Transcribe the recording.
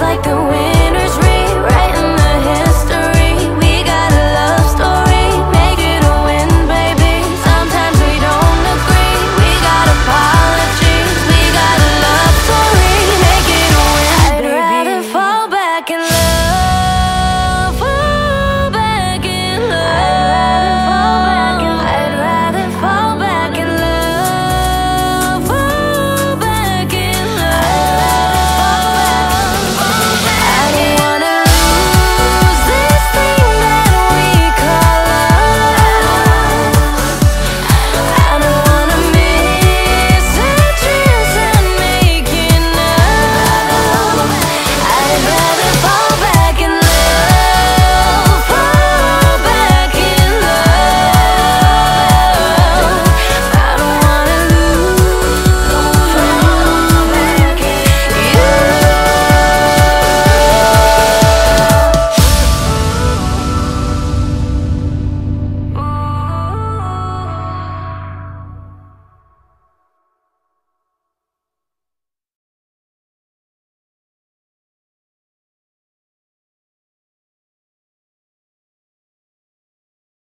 like the